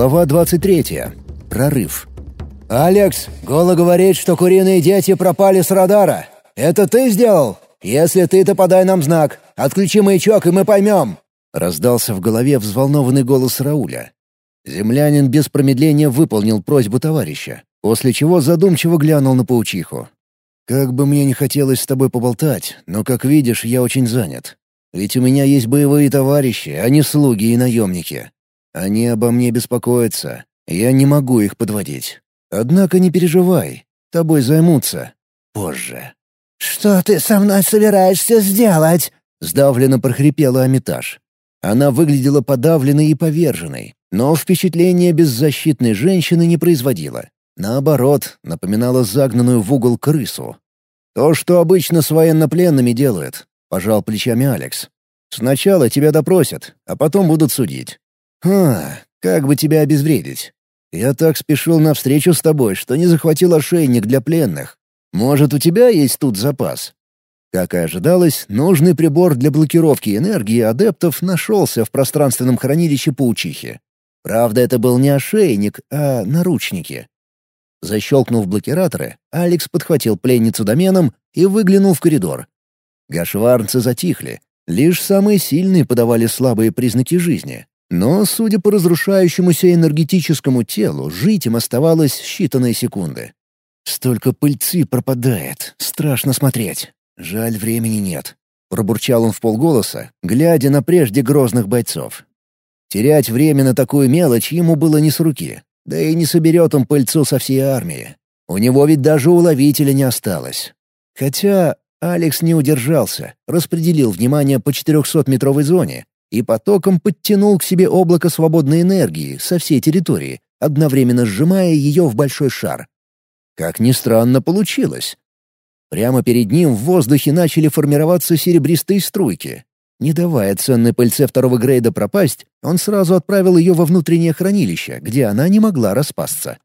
Глава 23. Прорыв. «Алекс, Гола говорит, что куриные дети пропали с радара. Это ты сделал? Если ты, то подай нам знак. Отключи маячок, и мы поймем». Раздался в голове взволнованный голос Рауля. Землянин без промедления выполнил просьбу товарища, после чего задумчиво глянул на паучиху. «Как бы мне не хотелось с тобой поболтать, но, как видишь, я очень занят. Ведь у меня есть боевые товарищи, а не слуги и наемники. Они обо мне беспокоятся, я не могу их подводить. Однако не переживай, тобой займутся. Позже». «Что ты со мной собираешься сделать?» — сдавленно прохрипела Амитаж. Она выглядела подавленной и поверженной, но впечатление беззащитной женщины не производила. Наоборот, напоминала загнанную в угол крысу. «То, что обычно с военнопленными делают», — пожал плечами Алекс. «Сначала тебя допросят, а потом будут судить. «Ха, как бы тебя обезвредить? Я так спешил навстречу с тобой, что не захватил ошейник для пленных. Может, у тебя есть тут запас?» Как и ожидалось, нужный прибор для блокировки энергии адептов нашелся в пространственном хранилище паучихи. Правда, это был не ошейник, а наручники. Защелкнув блокираторы, Алекс подхватил пленницу доменом и выглянул в коридор. Гашварнцы затихли. Лишь самые сильные подавали слабые признаки жизни. Но, судя по разрушающемуся энергетическому телу, жить им оставалось считанные секунды. «Столько пыльцы пропадает. Страшно смотреть. Жаль, времени нет», — пробурчал он в полголоса, глядя на прежде грозных бойцов. Терять время на такую мелочь ему было не с руки. Да и не соберет он пыльцу со всей армии. У него ведь даже уловителя не осталось. Хотя Алекс не удержался, распределил внимание по 400-метровой зоне, и потоком подтянул к себе облако свободной энергии со всей территории, одновременно сжимая ее в большой шар. Как ни странно, получилось. Прямо перед ним в воздухе начали формироваться серебристые струйки. Не давая ценной пыльце второго грейда пропасть, он сразу отправил ее во внутреннее хранилище, где она не могла распасться.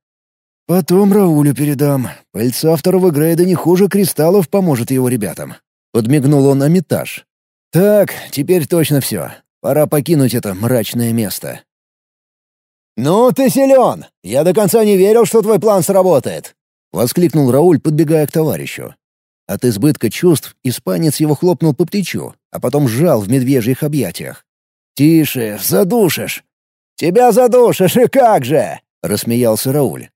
«Потом Раулю передам. Пыльца второго грейда не хуже кристаллов поможет его ребятам». Подмигнул он Амитаж. «Так, теперь точно все. Пора покинуть это мрачное место. «Ну ты силен! Я до конца не верил, что твой план сработает!» — воскликнул Рауль, подбегая к товарищу. От избытка чувств испанец его хлопнул по плечу, а потом сжал в медвежьих объятиях. «Тише, задушишь!» «Тебя задушишь, и как же!» — рассмеялся Рауль.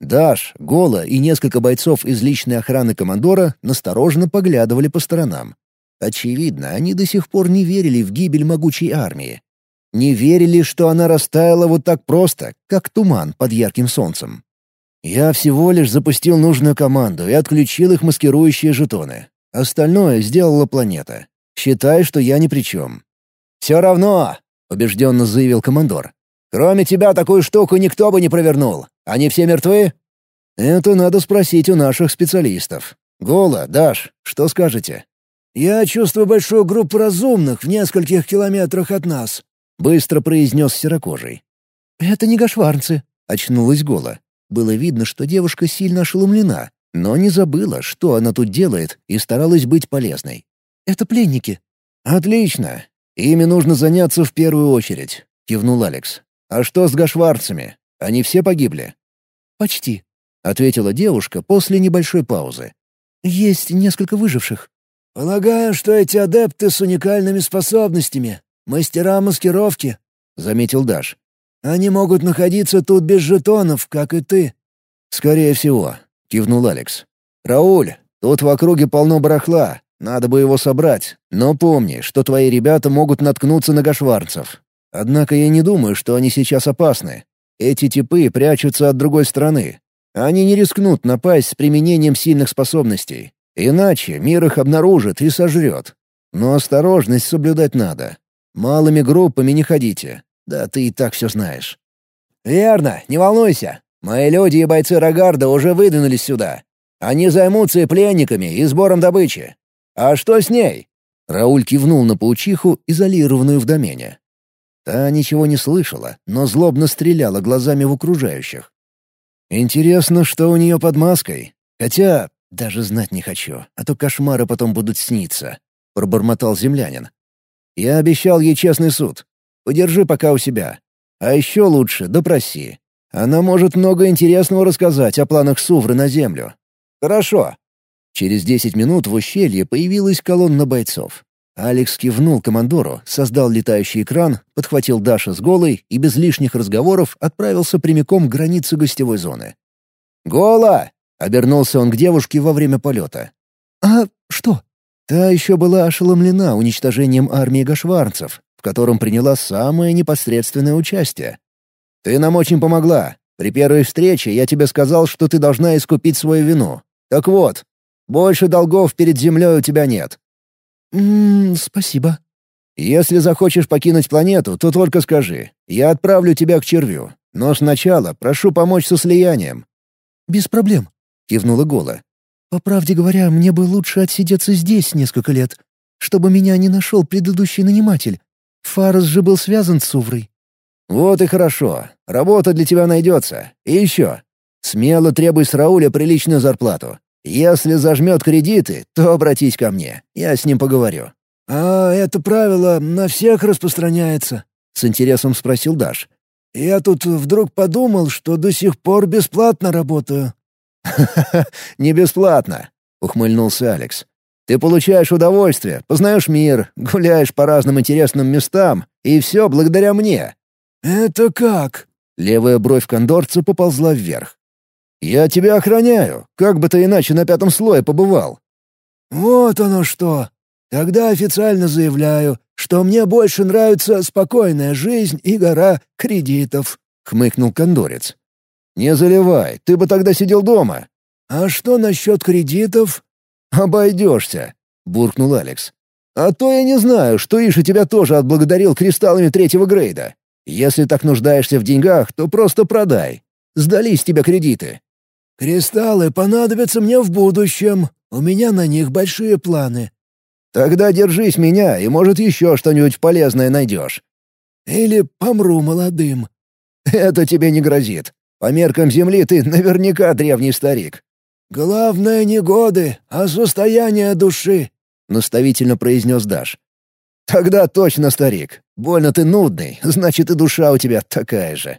Даш, Гола и несколько бойцов из личной охраны командора настороженно поглядывали по сторонам. Очевидно, они до сих пор не верили в гибель могучей армии. Не верили, что она растаяла вот так просто, как туман под ярким солнцем. Я всего лишь запустил нужную команду и отключил их маскирующие жетоны. Остальное сделала планета. Считай, что я ни при чем. «Все равно», — убежденно заявил командор. «Кроме тебя такую штуку никто бы не провернул. Они все мертвы?» «Это надо спросить у наших специалистов. Гола, Даш, что скажете?» «Я чувствую большую группу разумных в нескольких километрах от нас», — быстро произнес серокожий. «Это не гашварнцы», — очнулась Гола. Было видно, что девушка сильно ошеломлена, но не забыла, что она тут делает, и старалась быть полезной. «Это пленники». «Отлично. Ими нужно заняться в первую очередь», — кивнул Алекс. «А что с гашварцами? Они все погибли?» «Почти», — ответила девушка после небольшой паузы. «Есть несколько выживших. «Полагаю, что эти адепты с уникальными способностями, мастера маскировки», — заметил Даш. «Они могут находиться тут без жетонов, как и ты». «Скорее всего», — кивнул Алекс. «Рауль, тут в округе полно барахла, надо бы его собрать. Но помни, что твои ребята могут наткнуться на гашварцев. Однако я не думаю, что они сейчас опасны. Эти типы прячутся от другой стороны. Они не рискнут напасть с применением сильных способностей. Иначе мир их обнаружит и сожрет. Но осторожность соблюдать надо. Малыми группами не ходите. Да ты и так все знаешь. «Верно, не волнуйся. Мои люди и бойцы Рогарда уже выдвинулись сюда. Они займутся и пленниками, и сбором добычи. А что с ней?» Рауль кивнул на паучиху, изолированную в домене. Та ничего не слышала, но злобно стреляла глазами в окружающих. «Интересно, что у нее под маской. Хотя «Даже знать не хочу, а то кошмары потом будут сниться», — пробормотал землянин. «Я обещал ей честный суд. Подержи пока у себя. А еще лучше допроси. Она может много интересного рассказать о планах Сувры на Землю. Хорошо. Через десять минут в ущелье появилась колонна бойцов. Алекс кивнул командору, создал летающий экран, подхватил Даша с голой и без лишних разговоров отправился прямиком к границе гостевой зоны. «Гола!» — обернулся он к девушке во время полета. «А что?» Та еще была ошеломлена уничтожением армии гашварцев, в котором приняла самое непосредственное участие. «Ты нам очень помогла. При первой встрече я тебе сказал, что ты должна искупить свою вину. Так вот, больше долгов перед землей у тебя нет». «Ммм, спасибо». «Если захочешь покинуть планету, то только скажи. Я отправлю тебя к червю. Но сначала прошу помочь со слиянием». «Без проблем», — кивнула Гола. «По правде говоря, мне бы лучше отсидеться здесь несколько лет, чтобы меня не нашел предыдущий наниматель. Фарас же был связан с Суврой». «Вот и хорошо. Работа для тебя найдется. И еще. Смело требуй с Рауля приличную зарплату. Если зажмет кредиты, то обратись ко мне, я с ним поговорю». «А это правило на всех распространяется?» — с интересом спросил Даш. «Я тут вдруг подумал, что до сих пор бесплатно работаю». «Ха-ха, не бесплатно», — ухмыльнулся Алекс. «Ты получаешь удовольствие, познаешь мир, гуляешь по разным интересным местам, и все благодаря мне». «Это как?» Левая бровь кондорца поползла вверх. «Я тебя охраняю, как бы ты иначе на пятом слое побывал». «Вот оно что! Тогда официально заявляю, что мне больше нравится спокойная жизнь и гора кредитов», — хмыкнул кондорец. «Не заливай, ты бы тогда сидел дома». «А что насчет кредитов?» «Обойдешься», — буркнул Алекс. «А то я не знаю, что Иша тебя тоже отблагодарил кристаллами третьего грейда. Если так нуждаешься в деньгах, то просто продай. Сдались тебе кредиты. «Кристаллы понадобятся мне в будущем. У меня на них большие планы». «Тогда держись меня, и, может, еще что-нибудь полезное найдешь». «Или помру молодым». «Это тебе не грозит. По меркам Земли ты наверняка древний старик». «Главное не годы, а состояние души», — наставительно произнес Даш. «Тогда точно старик. Больно ты нудный, значит, и душа у тебя такая же».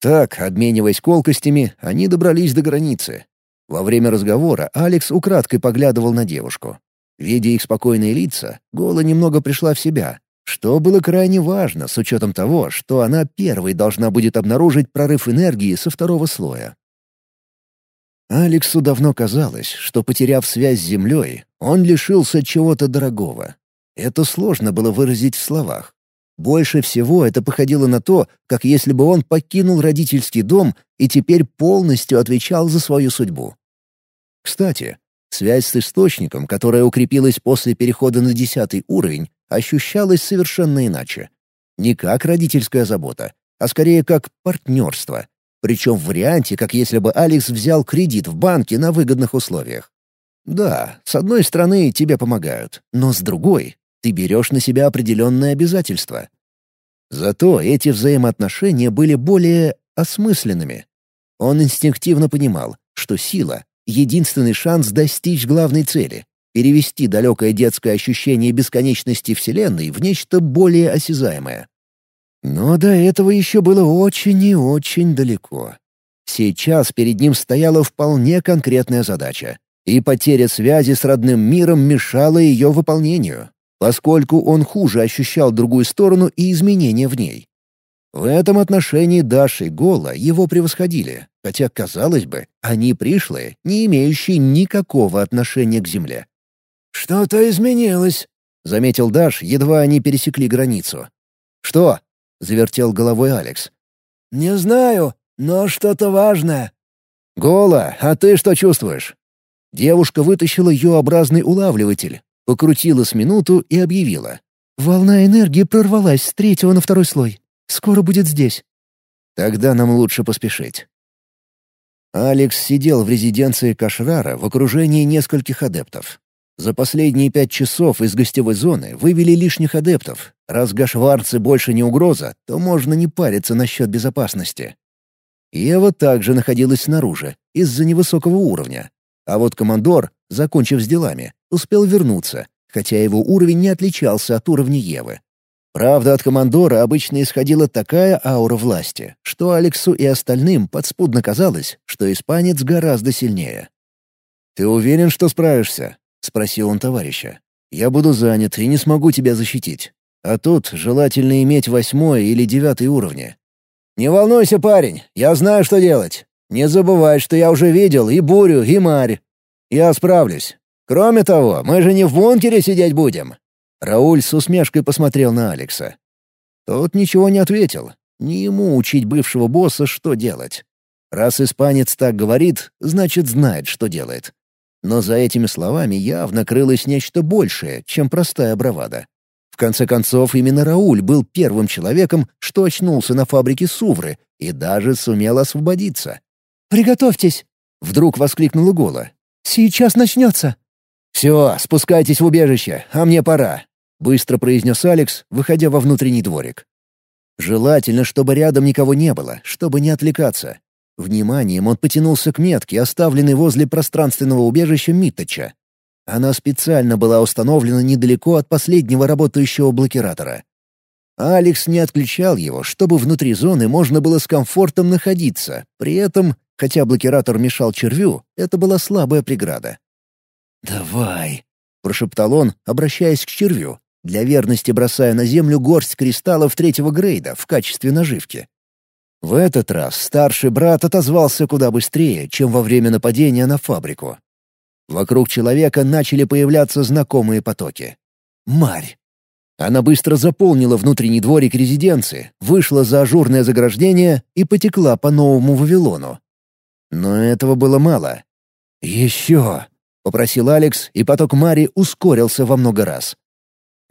Так, обмениваясь колкостями, они добрались до границы. Во время разговора Алекс украдкой поглядывал на девушку. Видя их спокойные лица, Гола немного пришла в себя, что было крайне важно с учетом того, что она первой должна будет обнаружить прорыв энергии со второго слоя. Алексу давно казалось, что, потеряв связь с Землей, он лишился чего-то дорогого. Это сложно было выразить в словах. Больше всего это походило на то, как если бы он покинул родительский дом и теперь полностью отвечал за свою судьбу. Кстати, связь с источником, которая укрепилась после перехода на десятый уровень, ощущалась совершенно иначе. Не как родительская забота, а скорее как партнерство. Причем в варианте, как если бы Алекс взял кредит в банке на выгодных условиях. Да, с одной стороны тебе помогают, но с другой ты берешь на себя определенные обязательства. Зато эти взаимоотношения были более осмысленными. Он инстинктивно понимал, что сила — единственный шанс достичь главной цели — перевести далекое детское ощущение бесконечности Вселенной в нечто более осязаемое. Но до этого еще было очень и очень далеко. Сейчас перед ним стояла вполне конкретная задача, и потеря связи с родным миром мешала ее выполнению поскольку он хуже ощущал другую сторону и изменения в ней. В этом отношении Даша и Гола его превосходили, хотя, казалось бы, они пришлые, не имеющие никакого отношения к земле. «Что-то изменилось», — заметил Даш, едва они пересекли границу. «Что?» — завертел головой Алекс. «Не знаю, но что-то важное». «Гола, а ты что чувствуешь?» Девушка вытащила Ю-образный улавливатель, Покрутила с минуту и объявила. «Волна энергии прорвалась с третьего на второй слой. Скоро будет здесь». «Тогда нам лучше поспешить». Алекс сидел в резиденции Кашрара в окружении нескольких адептов. За последние пять часов из гостевой зоны вывели лишних адептов. Раз гашварцы больше не угроза, то можно не париться насчет безопасности. Ева также находилась снаружи, из-за невысокого уровня. А вот командор, закончив с делами, успел вернуться, хотя его уровень не отличался от уровня Евы. Правда, от командора обычно исходила такая аура власти, что Алексу и остальным подспудно казалось, что испанец гораздо сильнее. «Ты уверен, что справишься?» — спросил он товарища. «Я буду занят и не смогу тебя защитить. А тут желательно иметь восьмой или девятый уровни». «Не волнуйся, парень, я знаю, что делать. Не забывай, что я уже видел и бурю, и марь. Я справлюсь. Кроме того, мы же не в бункере сидеть будем. Рауль с усмешкой посмотрел на Алекса. Тот ничего не ответил. Не ему учить бывшего босса, что делать. Раз испанец так говорит, значит, знает, что делает. Но за этими словами явно крылось нечто большее, чем простая бравада. В конце концов, именно Рауль был первым человеком, что очнулся на фабрике Сувры и даже сумел освободиться. «Приготовьтесь!» — вдруг воскликнула Гола. «Сейчас начнется!» «Все, спускайтесь в убежище, а мне пора», — быстро произнес Алекс, выходя во внутренний дворик. Желательно, чтобы рядом никого не было, чтобы не отвлекаться. Вниманием он потянулся к метке, оставленной возле пространственного убежища Миттача. Она специально была установлена недалеко от последнего работающего блокиратора. Алекс не отключал его, чтобы внутри зоны можно было с комфортом находиться. При этом, хотя блокиратор мешал червю, это была слабая преграда. «Давай», — прошептал он, обращаясь к червю, для верности бросая на землю горсть кристаллов третьего грейда в качестве наживки. В этот раз старший брат отозвался куда быстрее, чем во время нападения на фабрику. Вокруг человека начали появляться знакомые потоки. Марь. Она быстро заполнила внутренний дворик резиденции, вышла за ажурное заграждение и потекла по новому Вавилону. Но этого было мало. «Еще!» попросил Алекс, и поток Мари ускорился во много раз.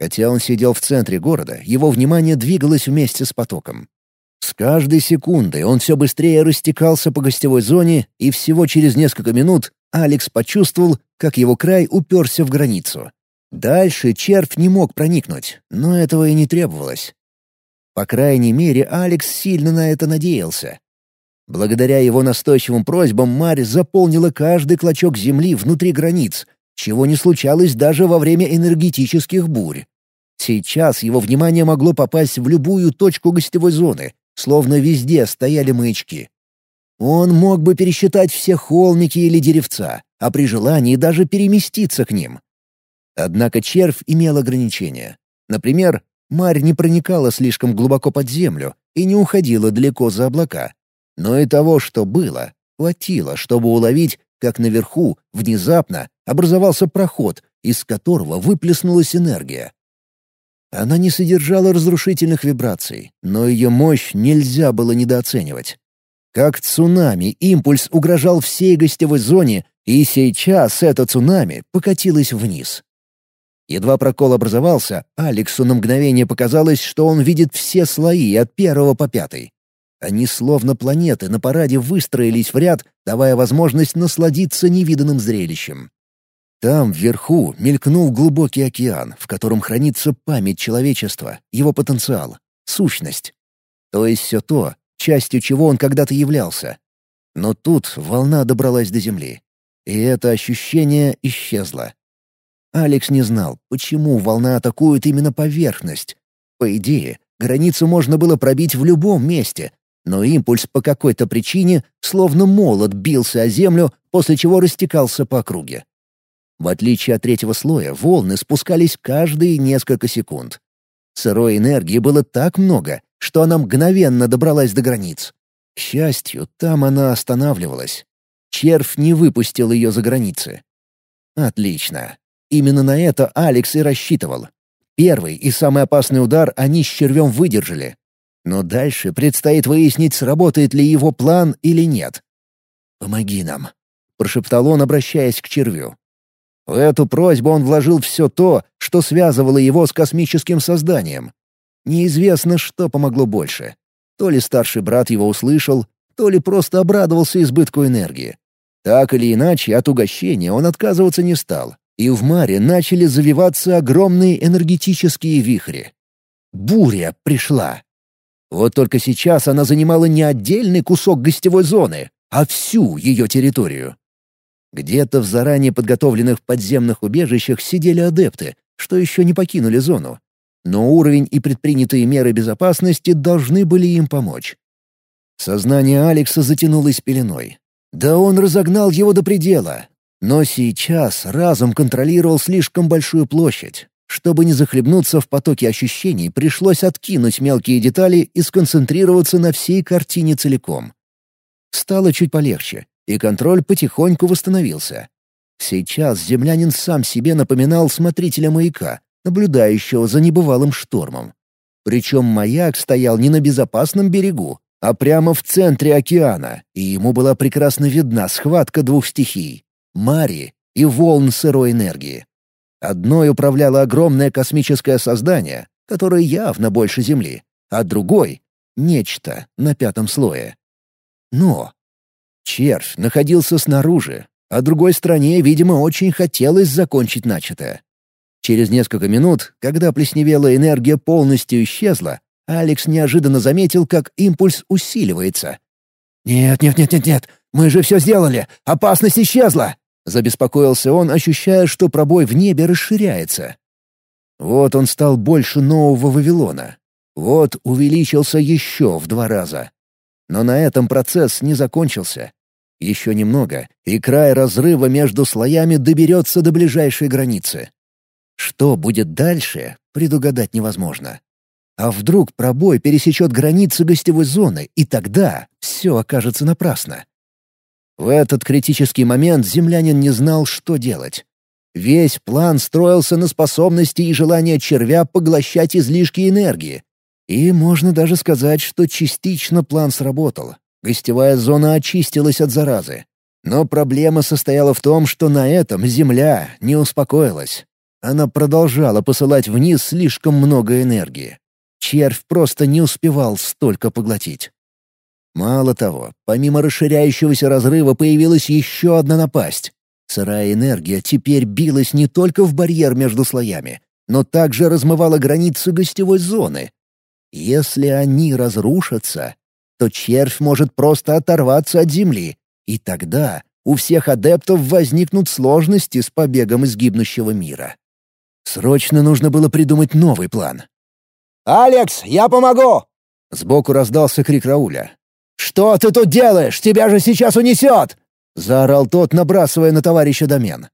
Хотя он сидел в центре города, его внимание двигалось вместе с потоком. С каждой секундой он все быстрее растекался по гостевой зоне, и всего через несколько минут Алекс почувствовал, как его край уперся в границу. Дальше червь не мог проникнуть, но этого и не требовалось. По крайней мере, Алекс сильно на это надеялся. Благодаря его настойчивым просьбам Марь заполнила каждый клочок земли внутри границ, чего не случалось даже во время энергетических бурь. Сейчас его внимание могло попасть в любую точку гостевой зоны, словно везде стояли маячки. Он мог бы пересчитать все холмики или деревца, а при желании даже переместиться к ним. Однако червь имел ограничения. Например, Марь не проникала слишком глубоко под землю и не уходила далеко за облака, но и того, что было, хватило, чтобы уловить, как наверху, внезапно, образовался проход, из которого выплеснулась энергия. Она не содержала разрушительных вибраций, но ее мощь нельзя было недооценивать. Как цунами импульс угрожал всей гостевой зоне, и сейчас это цунами покатилось вниз. Едва прокол образовался, Алексу на мгновение показалось, что он видит все слои от первого по пятый. Они словно планеты на параде выстроились в ряд, давая возможность насладиться невиданным зрелищем. Там, вверху, мелькнул глубокий океан, в котором хранится память человечества, его потенциал, сущность. То есть все то, частью чего он когда-то являлся. Но тут волна добралась до земли. И это ощущение исчезло. Алекс не знал, почему волна атакует именно поверхность. По идее, границу можно было пробить в любом месте, но импульс по какой-то причине словно молот бился о землю, после чего растекался по округе. В отличие от третьего слоя, волны спускались каждые несколько секунд. Сырой энергии было так много, что она мгновенно добралась до границ. К счастью, там она останавливалась. Червь не выпустил ее за границы. Отлично. Именно на это Алекс и рассчитывал. Первый и самый опасный удар они с червем выдержали, но дальше предстоит выяснить, сработает ли его план или нет. «Помоги нам», — прошептал он, обращаясь к червю. В эту просьбу он вложил все то, что связывало его с космическим созданием. Неизвестно, что помогло больше. То ли старший брат его услышал, то ли просто обрадовался избытку энергии. Так или иначе, от угощения он отказываться не стал, и в маре начали завиваться огромные энергетические вихри. Буря пришла. Вот только сейчас она занимала не отдельный кусок гостевой зоны, а всю ее территорию. Где-то в заранее подготовленных подземных убежищах сидели адепты, что еще не покинули зону. но уровень и предпринятые меры безопасности должны были им помочь. Сознание Алекса затянулось пеленой. Да он разогнал его до предела. Но сейчас разум контролировал слишком большую площадь. Чтобы не захлебнуться в потоке ощущений, пришлось откинуть мелкие детали и сконцентрироваться на всей картине целиком. Стало чуть полегче, и контроль потихоньку восстановился. Сейчас землянин сам себе напоминал смотрителя маяка, наблюдающего за небывалым штормом. Причем маяк стоял не на безопасном берегу, а прямо в центре океана, и ему была прекрасно видна схватка двух стихий — мари и волн сырой энергии. Одной управляло огромное космическое создание, которое явно больше Земли, а другой — нечто на пятом слое. Но червь находился снаружи, а другой стране, видимо, очень хотелось закончить начатое. Через несколько минут, когда плесневелая энергия полностью исчезла, Алекс неожиданно заметил, как импульс усиливается. «Нет, нет, нет, нет, нет, мы же все сделали! Опасность исчезла!» Забеспокоился он, ощущая, что пробой в небе расширяется. Вот он стал больше нового Вавилона. Вот увеличился еще в два раза. Но на этом процесс не закончился. Еще немного, и край разрыва между слоями доберется до ближайшей границы. Что будет дальше, предугадать невозможно. А вдруг пробой пересечет границы гостевой зоны, и тогда все окажется напрасно. В этот критический момент землянин не знал, что делать. Весь план строился на способности и желании червя поглощать излишки энергии. И можно даже сказать, что частично план сработал. Гостевая зона очистилась от заразы. Но проблема состояла в том, что на этом Земля не успокоилась. Она продолжала посылать вниз слишком много энергии. Червь просто не успевал столько поглотить. Мало того, помимо расширяющегося разрыва появилась еще одна напасть. Сырая энергия теперь билась не только в барьер между слоями, но также размывала границы гостевой зоны. Если они разрушатся, то червь может просто оторваться от земли, и тогда у всех адептов возникнут сложности с побегом из гибнущего мира. Срочно нужно было придумать новый план. «Алекс, я помогу!» Сбоку раздался крик Рауля. «Что ты тут делаешь? Тебя же сейчас унесет!» Заорал тот, набрасывая на товарища домен.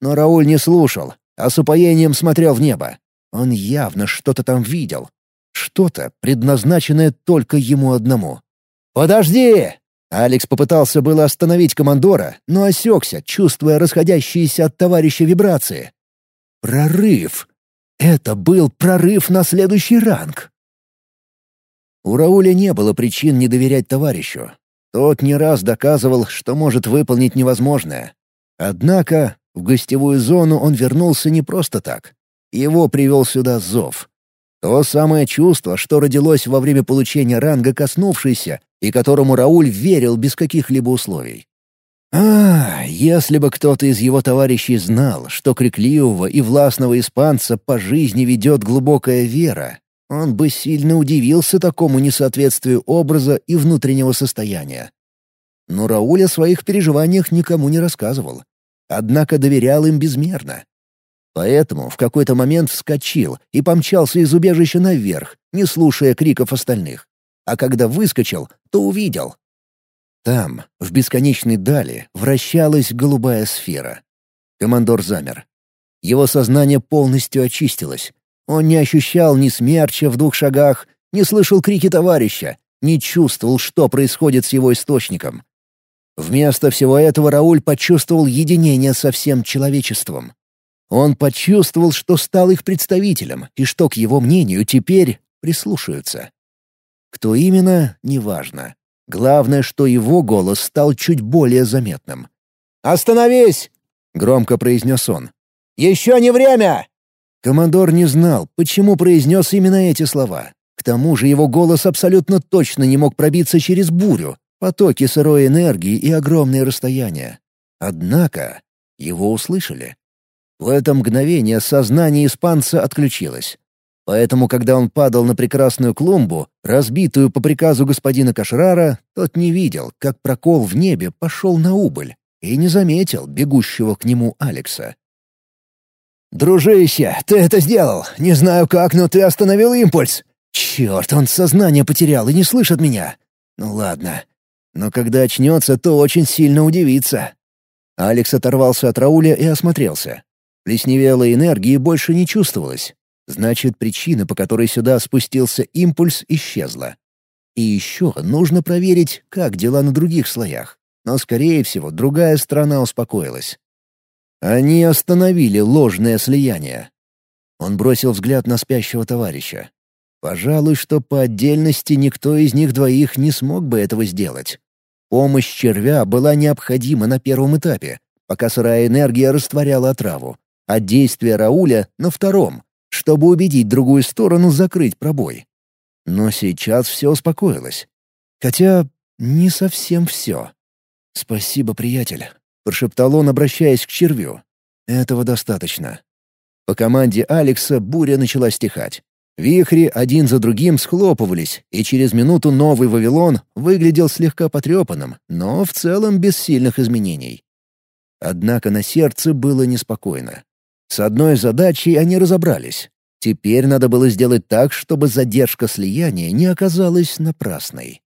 Но Рауль не слушал, а с упоением смотрел в небо. Он явно что-то там видел. Что-то, предназначенное только ему одному. «Подожди!» Алекс попытался было остановить командора, но осекся, чувствуя расходящиеся от товарища вибрации. Прорыв! Это был прорыв на следующий ранг. У Рауля не было причин не доверять товарищу. Тот не раз доказывал, что может выполнить невозможное. Однако в гостевую зону он вернулся не просто так. Его привел сюда зов. То самое чувство, что родилось во время получения ранга коснувшийся, и которому Рауль верил без каких-либо условий. А, если бы кто-то из его товарищей знал, что крикливого и властного испанца по жизни ведет глубокая вера, он бы сильно удивился такому несоответствию образа и внутреннего состояния. Но Рауль о своих переживаниях никому не рассказывал. Однако доверял им безмерно. Поэтому в какой-то момент вскочил и помчался из убежища наверх, не слушая криков остальных. А когда выскочил, то увидел. Там, в бесконечной дали, вращалась голубая сфера. Командор замер. Его сознание полностью очистилось. Он не ощущал ни смерча в двух шагах, не слышал крики товарища, не чувствовал, что происходит с его источником. Вместо всего этого Рауль почувствовал единение со всем человечеством. Он почувствовал, что стал их представителем и что к его мнению теперь прислушаются. Кто именно, неважно. Главное, что его голос стал чуть более заметным. «Остановись!» — громко произнес он. «Еще не время!» Командор не знал, почему произнес именно эти слова. К тому же его голос абсолютно точно не мог пробиться через бурю, потоки сырой энергии и огромные расстояния. Однако его услышали. В это мгновение сознание испанца отключилось. Поэтому, когда он падал на прекрасную клумбу, разбитую по приказу господина Кашрара, тот не видел, как прокол в небе пошел на убыль, и не заметил бегущего к нему Алекса. «Дружище, ты это сделал! Не знаю как, но ты остановил импульс!» «Черт, он сознание потерял и не слышит меня!» «Ну ладно. Но когда очнется, то очень сильно удивится». Алекс оторвался от Рауля и осмотрелся. Плесневелой энергии больше не чувствовалось. Значит, причина, по которой сюда спустился импульс, исчезла. И еще нужно проверить, как дела на других слоях. Но, скорее всего, другая страна успокоилась. Они остановили ложное слияние. Он бросил взгляд на спящего товарища. Пожалуй, что по отдельности никто из них двоих не смог бы этого сделать. Помощь червя была необходима на первом этапе, пока сырая энергия растворяла отраву, а действие Рауля — на втором, чтобы убедить другую сторону закрыть пробой. Но сейчас все успокоилось. Хотя не совсем все. «Спасибо, приятель», — прошептал он, обращаясь к червю. «Этого достаточно». По команде Алекса буря начала стихать. Вихри один за другим схлопывались, и через минуту новый Вавилон выглядел слегка потрепанным, но в целом без сильных изменений. Однако на сердце было неспокойно. С одной задачей они разобрались. Теперь надо было сделать так, чтобы задержка слияния не оказалась напрасной.